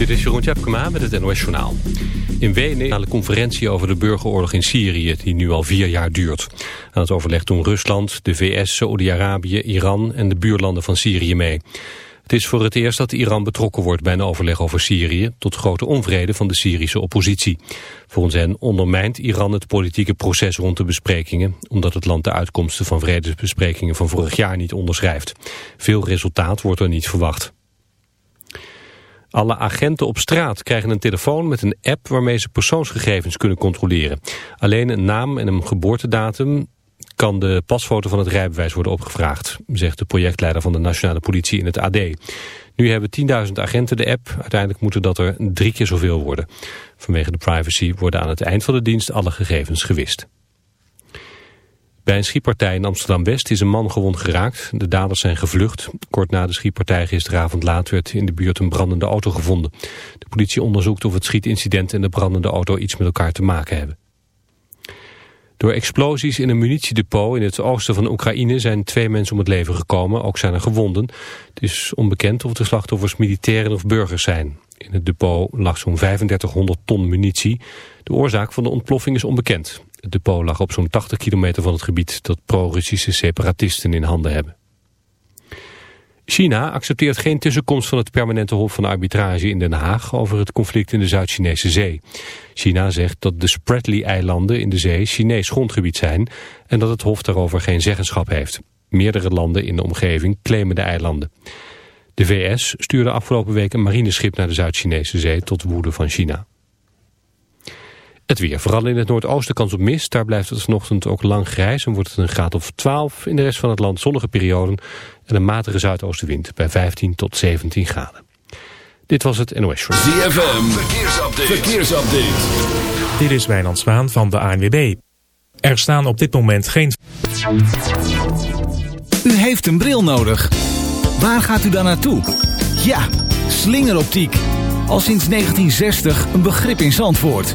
Dit is Jeroen Tjepkema met het NOS Journaal. In Wenen een conferentie over de burgeroorlog in Syrië... die nu al vier jaar duurt. Aan het overleg doen Rusland, de VS, Saoedi-Arabië, Iran... en de buurlanden van Syrië mee. Het is voor het eerst dat Iran betrokken wordt bij een overleg over Syrië... tot grote onvrede van de Syrische oppositie. Volgens hen ondermijnt Iran het politieke proces rond de besprekingen... omdat het land de uitkomsten van vredesbesprekingen van vorig jaar niet onderschrijft. Veel resultaat wordt er niet verwacht. Alle agenten op straat krijgen een telefoon met een app waarmee ze persoonsgegevens kunnen controleren. Alleen een naam en een geboortedatum kan de pasfoto van het rijbewijs worden opgevraagd, zegt de projectleider van de nationale politie in het AD. Nu hebben 10.000 agenten de app, uiteindelijk moeten dat er drie keer zoveel worden. Vanwege de privacy worden aan het eind van de dienst alle gegevens gewist. Bij een schietpartij in Amsterdam-West is een man gewond geraakt. De daders zijn gevlucht. Kort na de schietpartij gisteravond laat werd in de buurt een brandende auto gevonden. De politie onderzoekt of het schietincident en de brandende auto iets met elkaar te maken hebben. Door explosies in een munitiedepot in het oosten van Oekraïne zijn twee mensen om het leven gekomen. Ook zijn er gewonden. Het is onbekend of de slachtoffers militairen of burgers zijn. In het depot lag zo'n 3500 ton munitie. De oorzaak van de ontploffing is onbekend. Het depot lag op zo'n 80 kilometer van het gebied dat pro-Russische separatisten in handen hebben. China accepteert geen tussenkomst van het permanente hof van arbitrage in Den Haag over het conflict in de Zuid-Chinese zee. China zegt dat de Spratly-eilanden in de zee Chinees grondgebied zijn en dat het hof daarover geen zeggenschap heeft. Meerdere landen in de omgeving claimen de eilanden. De VS stuurde afgelopen week een marineschip naar de Zuid-Chinese zee tot woede van China. Het weer, vooral in het noordoosten kans op mist. Daar blijft het vanochtend ook lang grijs en wordt het een graad of 12. In de rest van het land zonnige perioden en een matige zuidoostenwind bij 15 tot 17 graden. Dit was het NOS Show. ZFM, verkeersupdate. verkeersupdate. Dit is Wijnand Zwaan van de ANWB. Er staan op dit moment geen... U heeft een bril nodig. Waar gaat u dan naartoe? Ja, slingeroptiek. Al sinds 1960 een begrip in Zandvoort.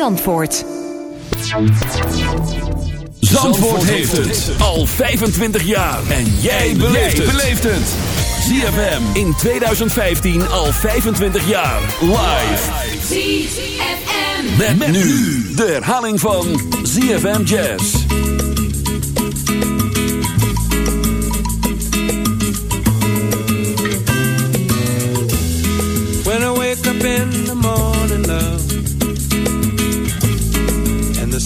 Zandvoort. Zandvoort heeft het al 25 jaar. En jij beleeft het. ZFM in 2015 al 25 jaar. Live. ZFM. Met, met nu de herhaling van ZFM Jazz. When I wake up in the morning, love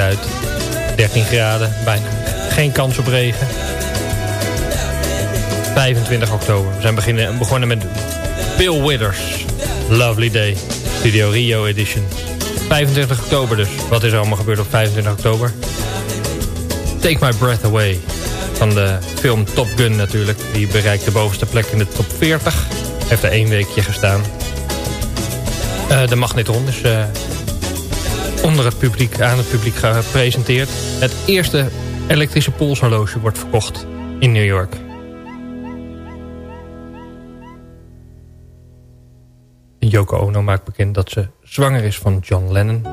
Het ziet er goed uit. 13 graden, bijna geen kans op regen. 25 oktober. We zijn beginnen, begonnen met Bill Withers. Lovely Day. Studio Rio Edition. 25 oktober dus. Wat is er allemaal gebeurd op 25 oktober? Take My Breath Away. Van de film Top Gun natuurlijk. Die bereikt de bovenste plek in de top 40. Heeft er één weekje gestaan. Eh, de magnetron is eh, onder het publiek, aan het publiek gepresenteerd. Het eerste elektrische polshorloge wordt verkocht in New York. Yoko Ono maakt bekend dat ze zwanger is van John Lennon.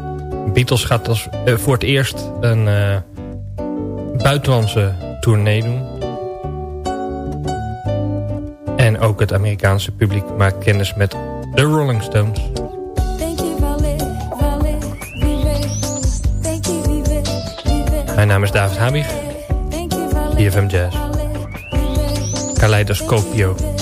Beatles gaat als, eh, voor het eerst een eh, buitenlandse tournee doen. En ook het Amerikaanse publiek maakt kennis met de Rolling Stones. Mijn naam is David Habig, BFM Jazz. Kaleidoscopio.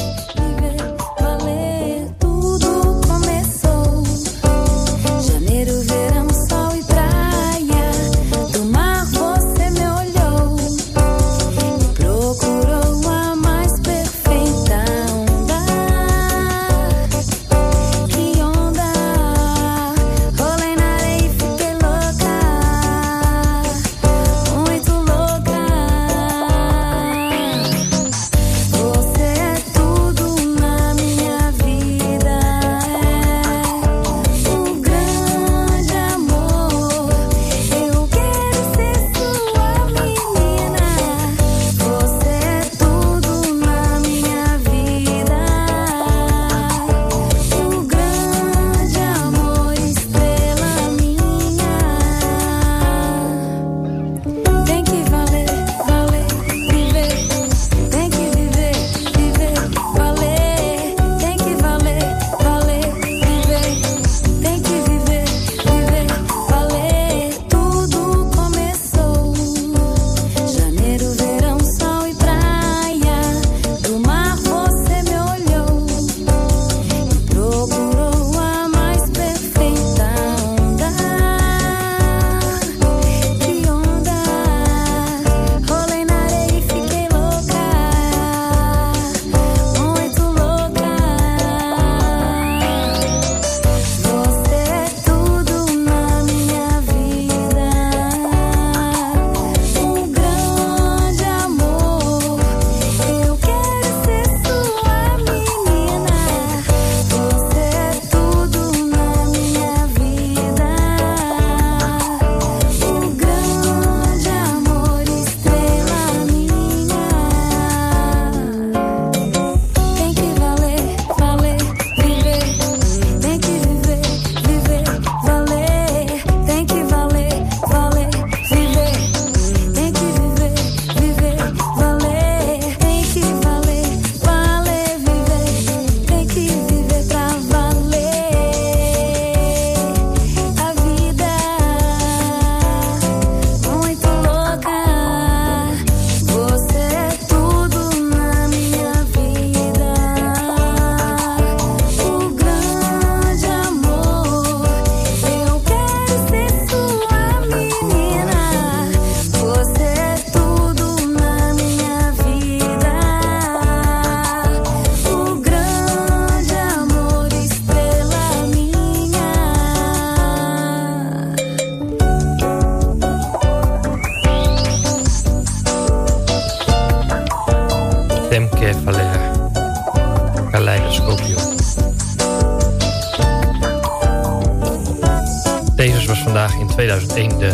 2001 de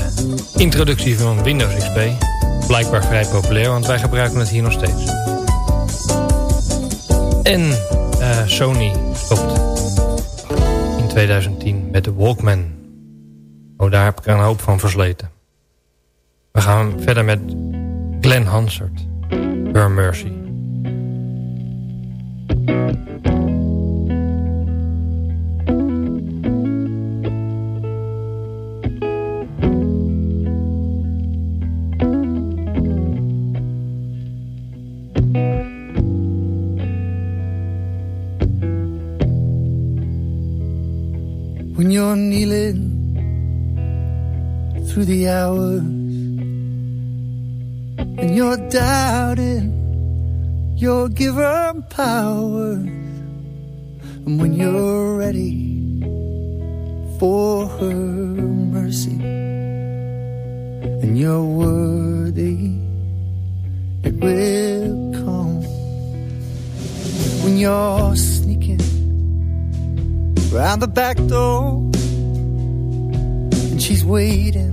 introductie van Windows XP. Blijkbaar vrij populair, want wij gebruiken het hier nog steeds. En eh, Sony stopt in 2010 met de Walkman. Oh, daar heb ik een hoop van versleten. We gaan verder met Glenn Hansard. Her Mercy. Through the hours. And you're doubting your giver power. And when you're ready for her mercy and you're worthy it will come. When you're sneaking round the back door and she's waiting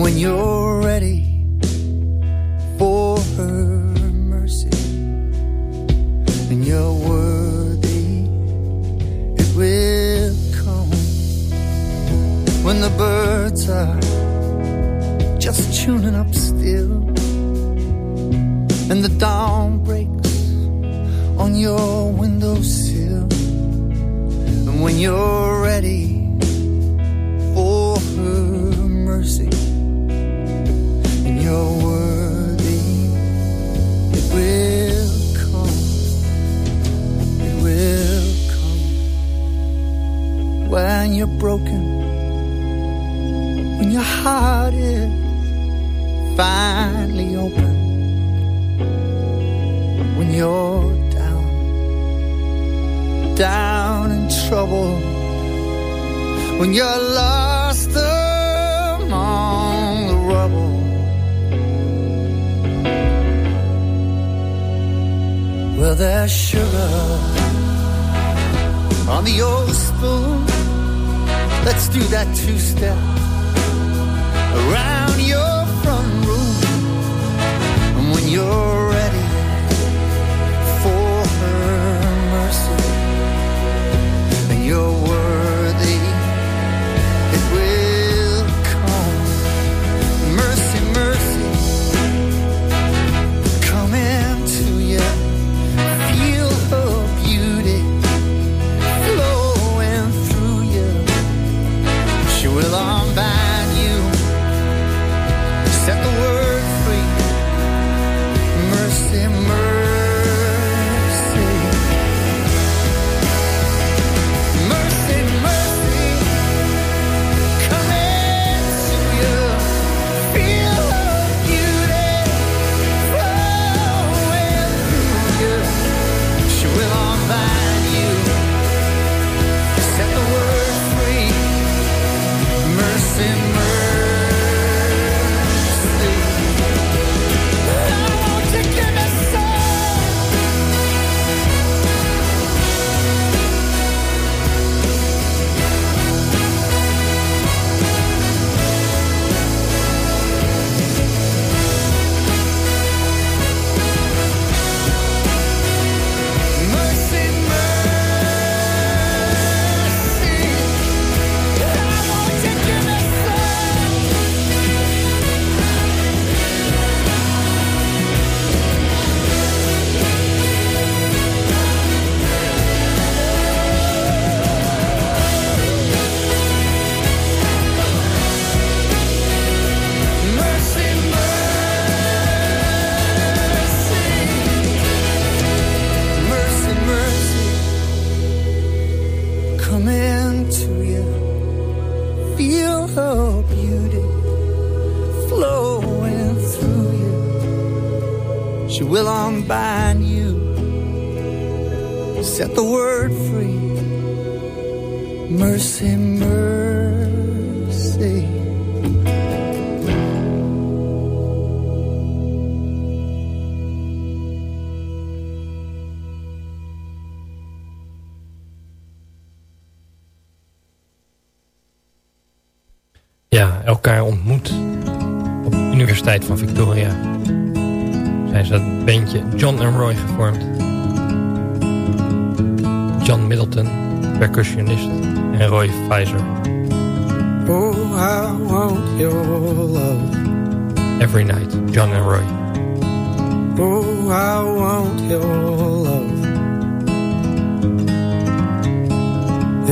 when you're ready for her mercy and you're worthy it will come when the birds are just tuning up still and the dawn breaks on your windowsill. And when you're ready broken, when your heart is finally open, when you're down down in trouble when you're lost among the rubble. Well, there's sugar on the old spoon. Let's do that two step around your front room. And when you're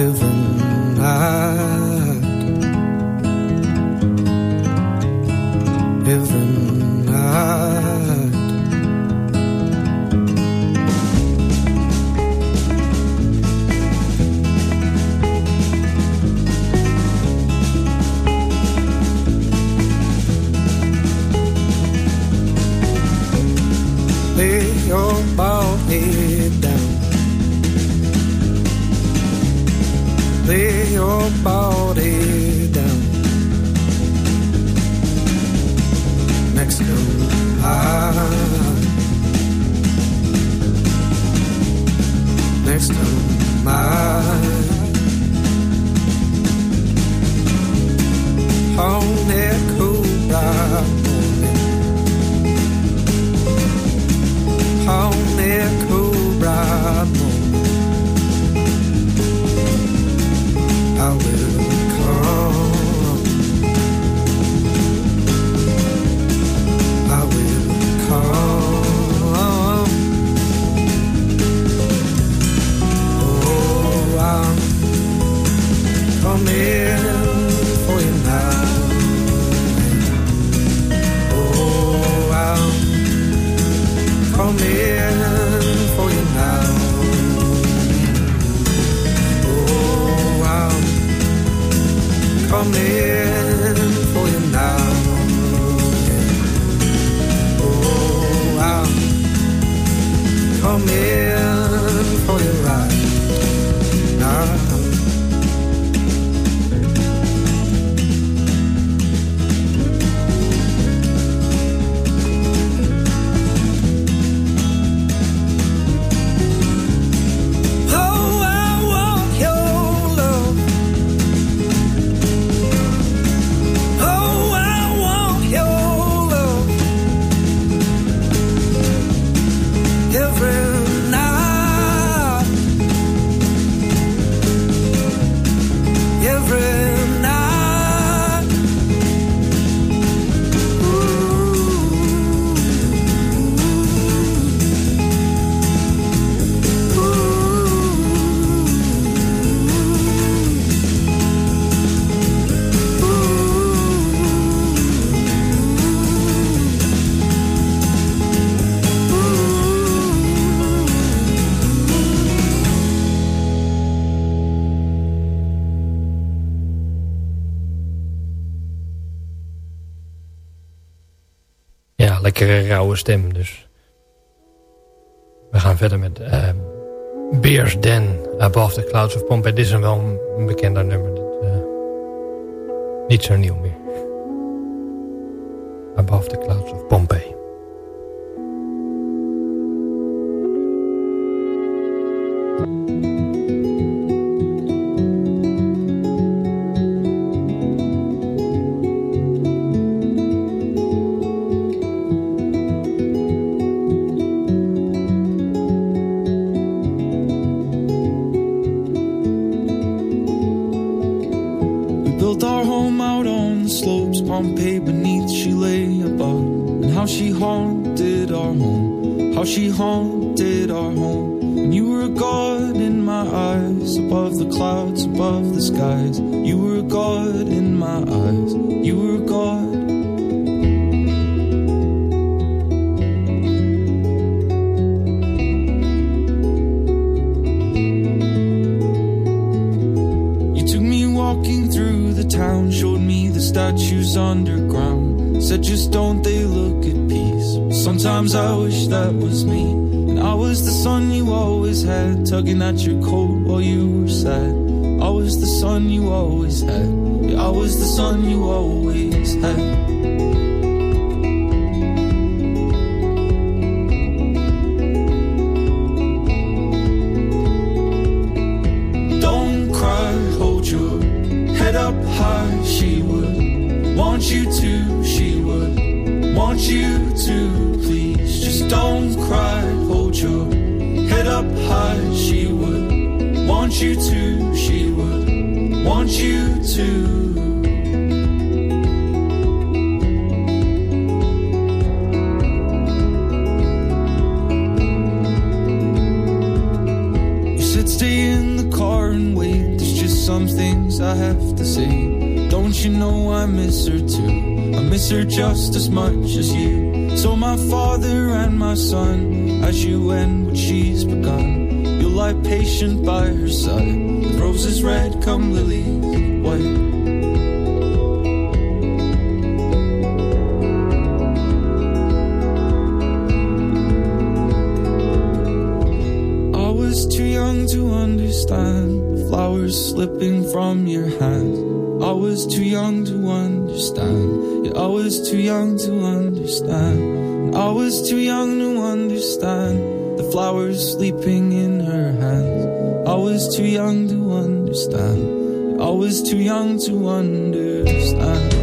Every night. Every night. Rauwe stem dus. We gaan verder met uh, Beers Den, Above the Clouds of Pompeii. Dit is een wel een, een bekender nummer. Dat, eh, niet zo nieuw meer. Above the Clouds of Pompeii. Clouds, above the skies. You were a god in my eyes, you were a god. You took me walking through the town, showed me the statues underground. Said, just don't they look at peace? Sometimes I wish that was me. And I was the son you always had, tugging at your coat while you were sad. I was the son you always had. Yeah, I was the son you always had. As you end what she's begun, you'll lie patient by her side. With roses red come lilies I was too young to understand the flowers sleeping in her hands. I was too young to understand. I was too young to understand.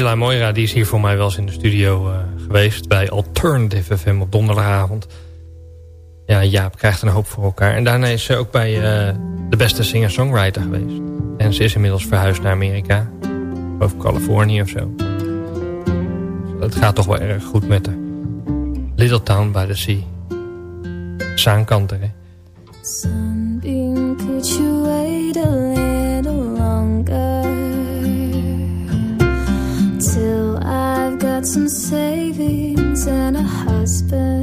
Angela Moira die is hier voor mij wel eens in de studio eh, geweest. Bij Alternative FM op donderdagavond. Ja, Jaap krijgt een hoop voor elkaar. En daarna is ze ook bij eh, de beste singer-songwriter geweest. En ze is inmiddels verhuisd naar Amerika. Of Californië of zo. Het gaat toch wel erg goed met haar. Little Town by the Sea. Zaankanter, hè. Sunbeam, some savings and a husband.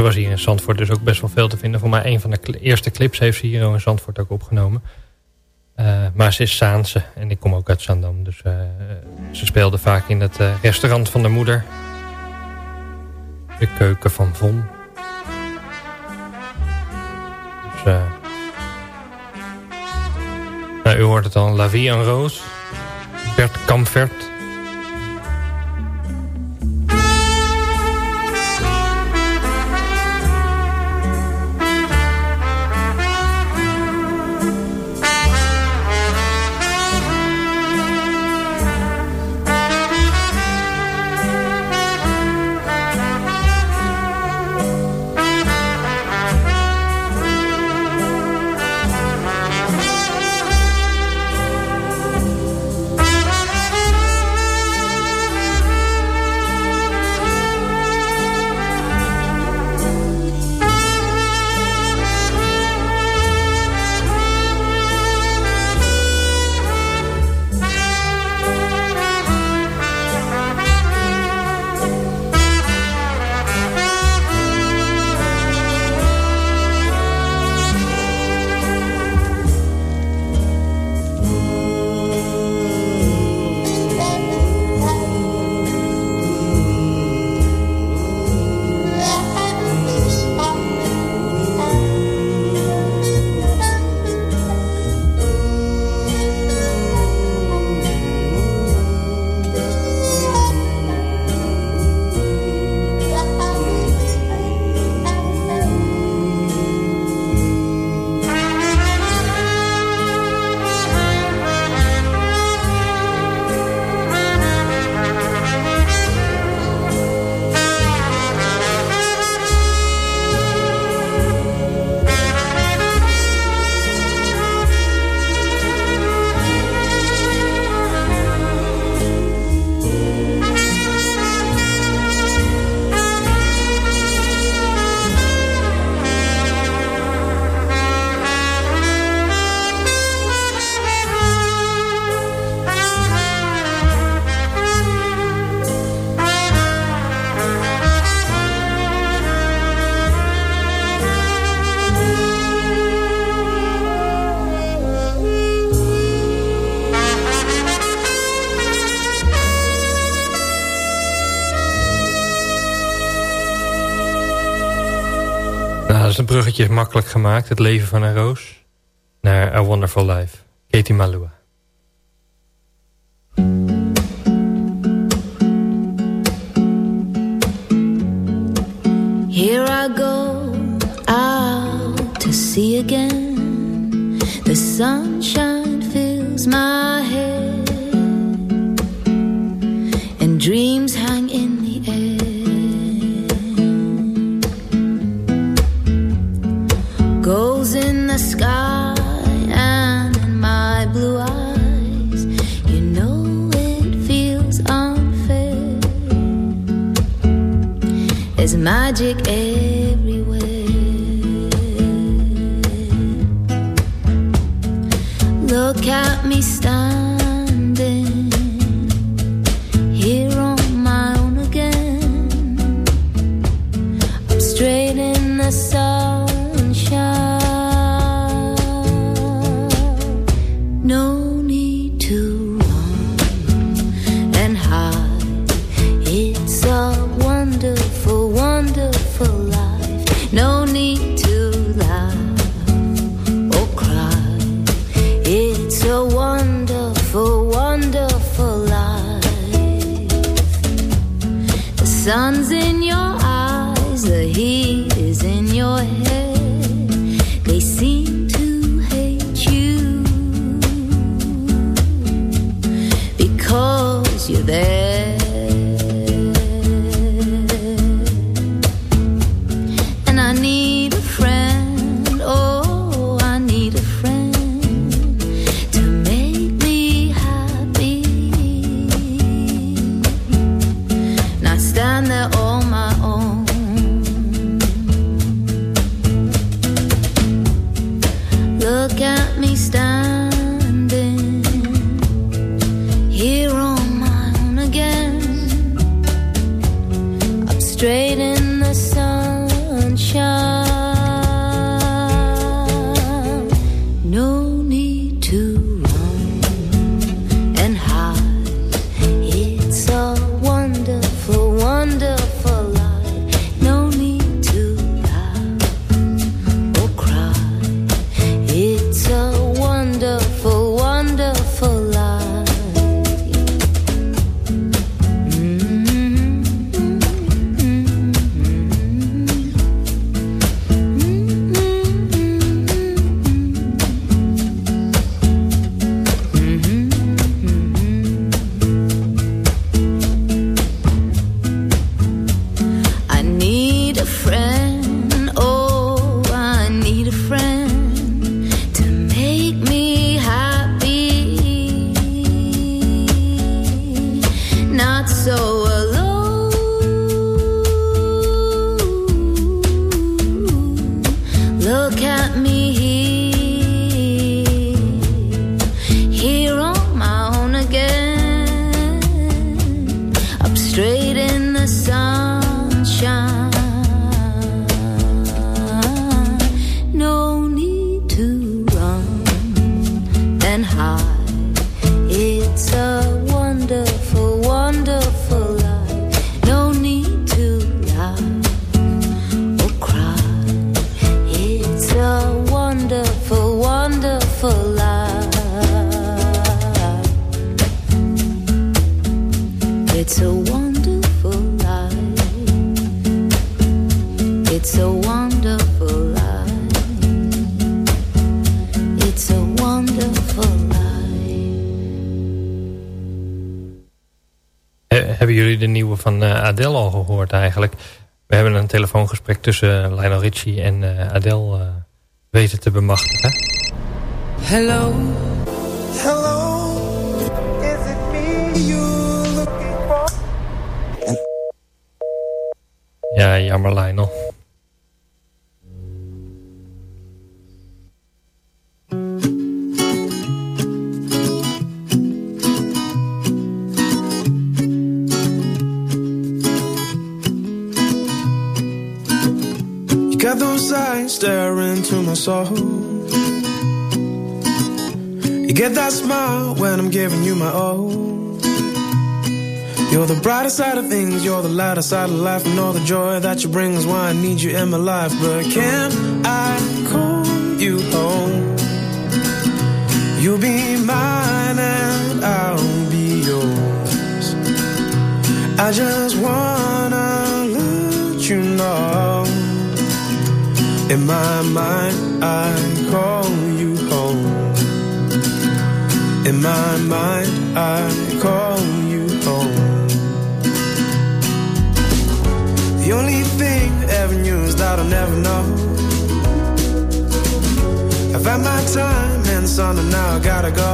Ze was hier in Zandvoort dus ook best wel veel te vinden. Voor mij een van de eerste clips heeft ze hier in Zandvoort ook opgenomen. Uh, maar ze is Saanse en ik kom ook uit Zandam. Dus uh, ze speelde vaak in het uh, restaurant van de moeder. De keuken van Von. Dus, nou, u hoort het al, La Vie en Roos. Bert Kamvert. Bruggetje makkelijk gemaakt. Het leven van een roos. Naar A Wonderful Life. Katie Malua. Magic everywhere. Look at me standing hebben jullie de nieuwe van eh, Adele al gehoord eigenlijk? We hebben een telefoongesprek tussen eh, Lionel Richie en eh, Adele weten te bemachtigen. Hello. Hello. Is it me you're looking for? Ja, jammer Lionel. My soul. You get that smile when I'm giving you my all. You're the brighter side of things, you're the lighter side of life, and all the joy that you bring is why I need you in my life. But can I call you home? You'll be mine and I'll be yours. I just wanna In my mind, I call you home. In my mind, I call you home. The only thing I ever knew is that I'll never know. I've had my time and son, and now I gotta go.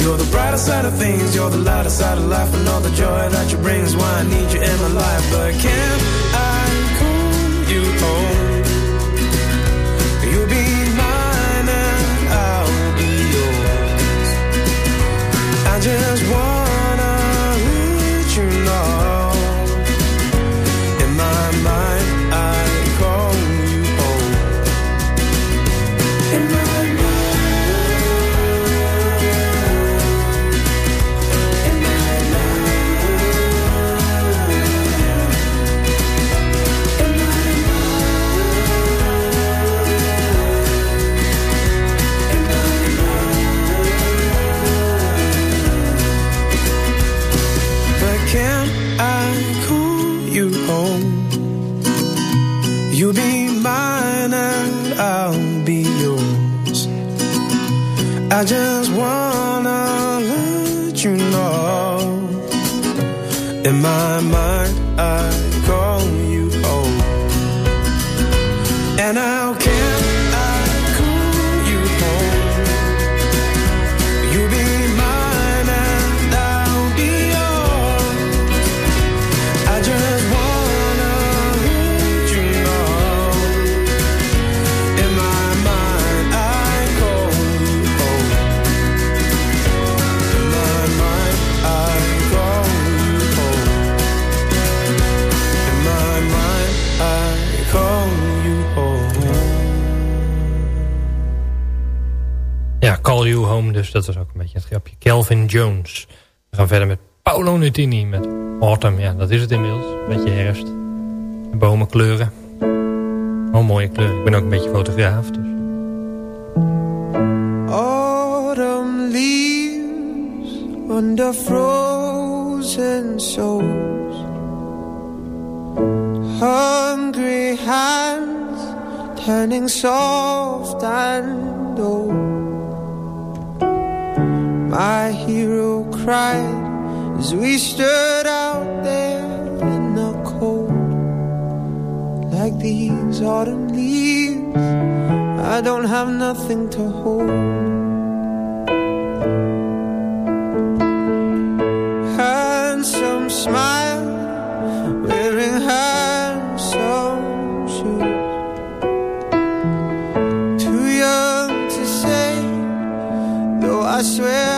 You're the brighter side of things, you're the lighter side of life, and all the joy that you bring is why I need you in my life. But I can I call Autumn. Ja, dat is het inmiddels. Een beetje herfst. De bomen kleuren. Oh, mooie kleuren. Ik ben ook een beetje fotograaf, dus... Autumn leaves under frozen souls. Hungry hands turning soft and old. My hero cried as we stood out there in the cold, like these autumn leaves. I don't have nothing to hold. handsome smile Wearing handsome shoes Too young to say Though I swear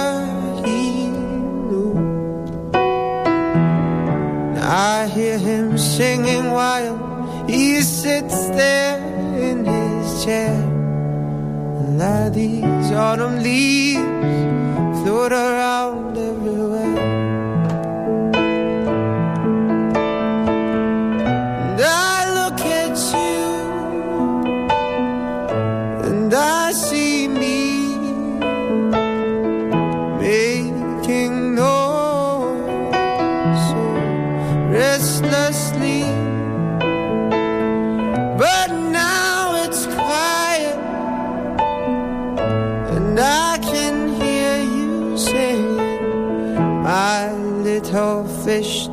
singing while he sits there in his chair. And let these autumn leaves float around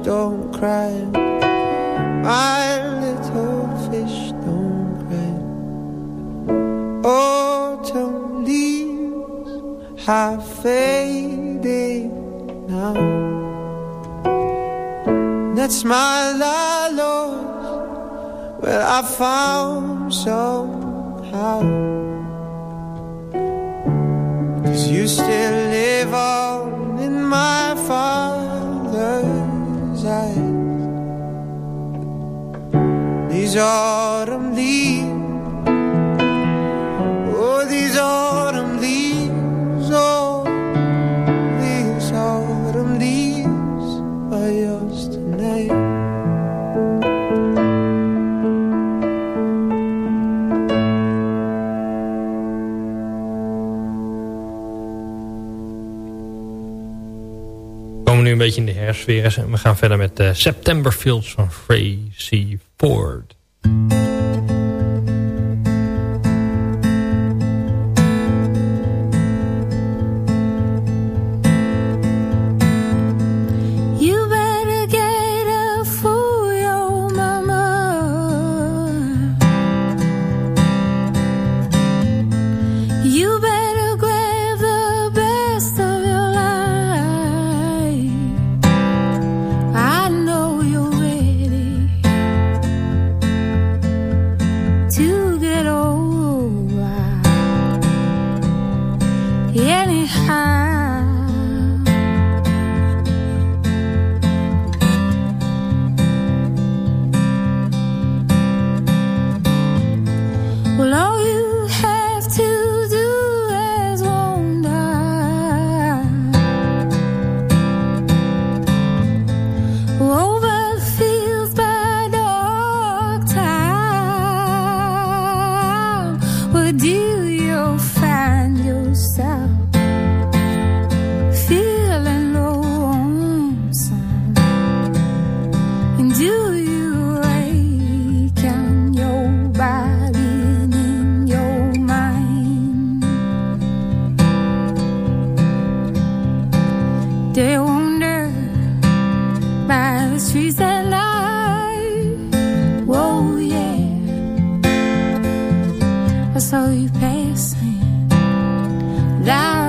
don't cry. My little fish don't cry. Autumn leaves have faded now. That's my la Lord. Well, I found somehow. Cause you still live on in my father's These autumn leaves, oh, these autumn leaves, oh, these autumn leaves are yours tonight. Komen nu een beetje in de hersfeer. We gaan verder met eh, September Fields van Tracy Ford. Day wonder wander by the streets at night? Whoa, yeah. I saw you passing down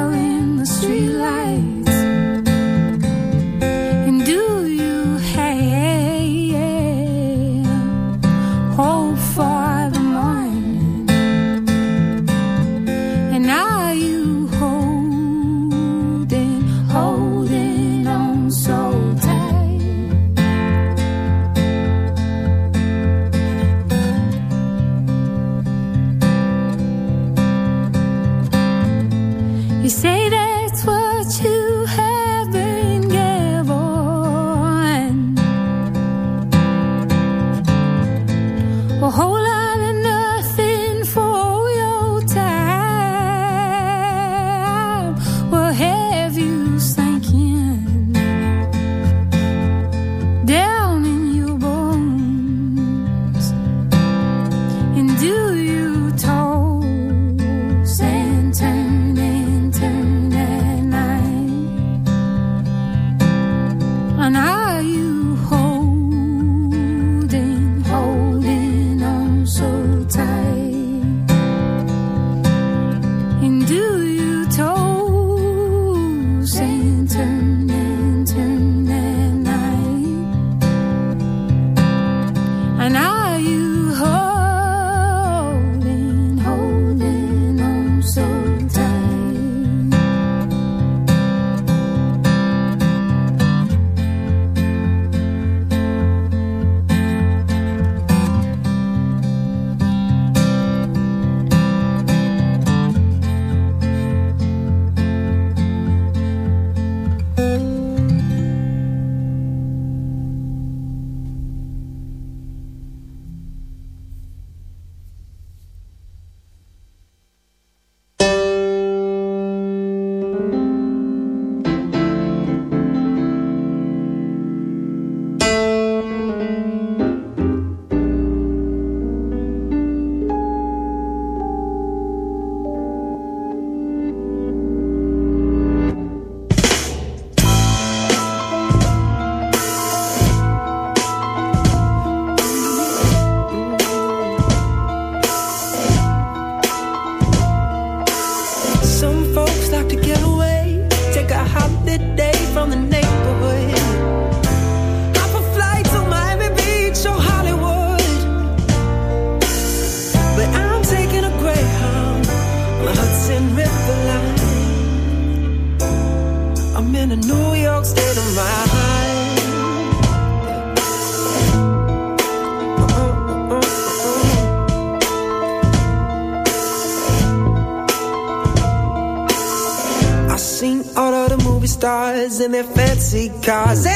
Because. cars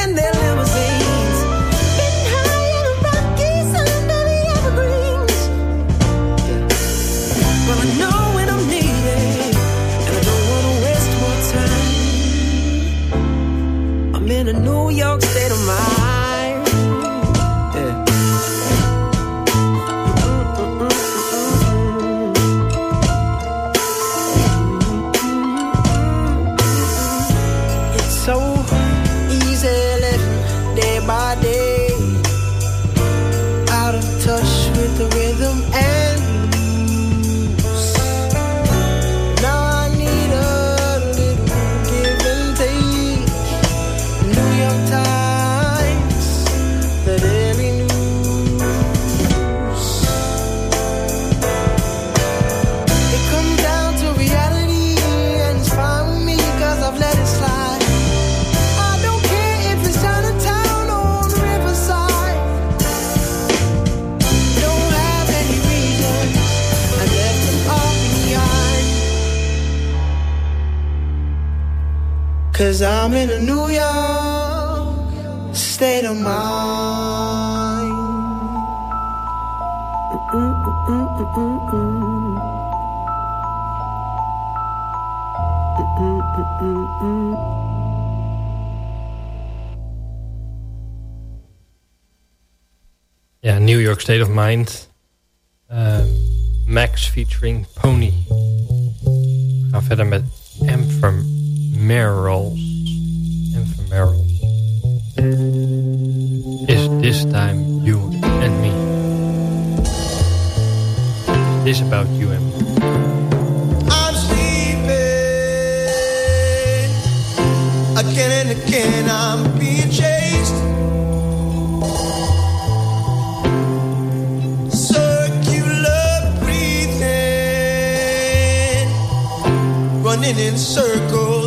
I'm in a New York state of mind. Ja, New York State of Mind. Uh, Max featuring Pony. We gaan verder met M from Merrill's. This Time You and Me. This About You and Me. I'm sleeping. Again and again I'm being chased. Circular breathing. Running in circles.